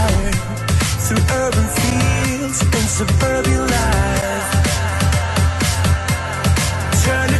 highway, through urban fields and suburban life. Turn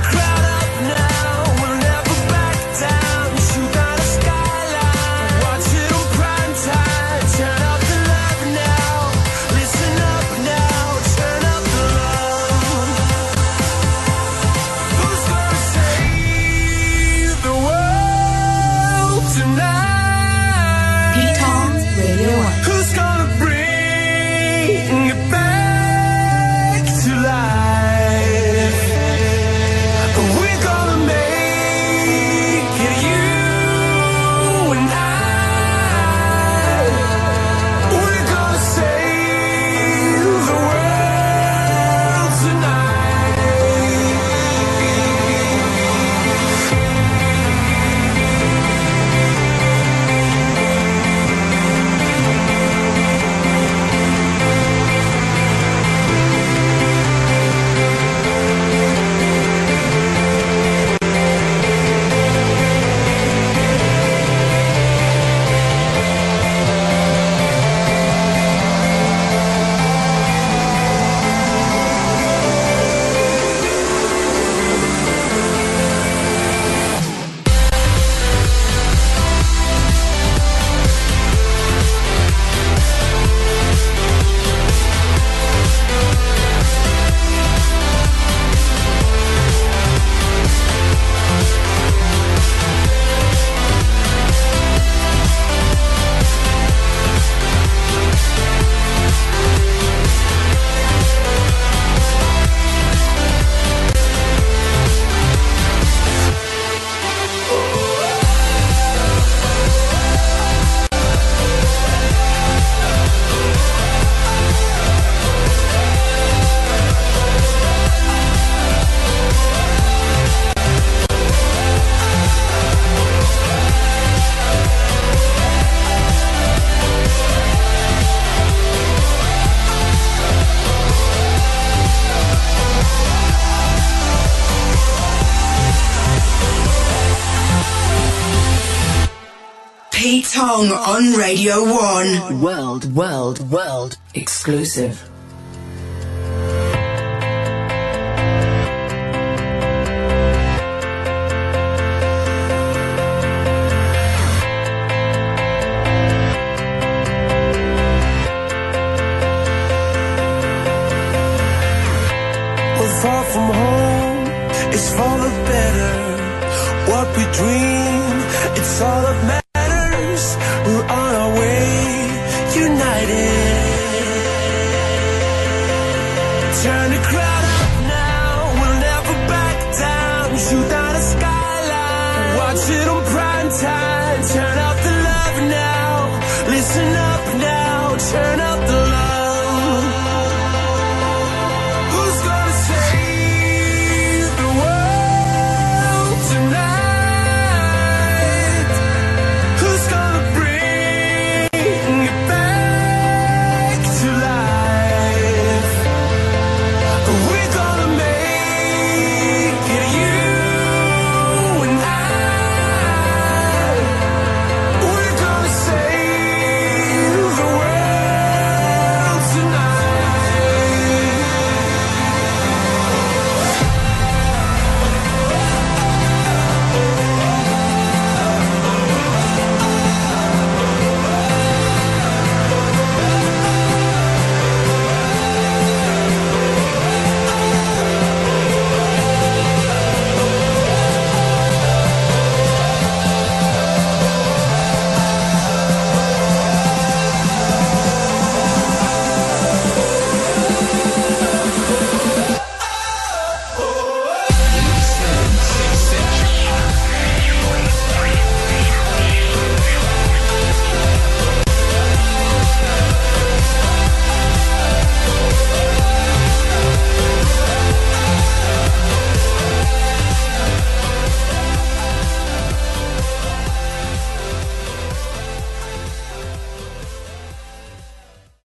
Tong on Radio 1. World, world, world exclusive. all that matters. turn out the light.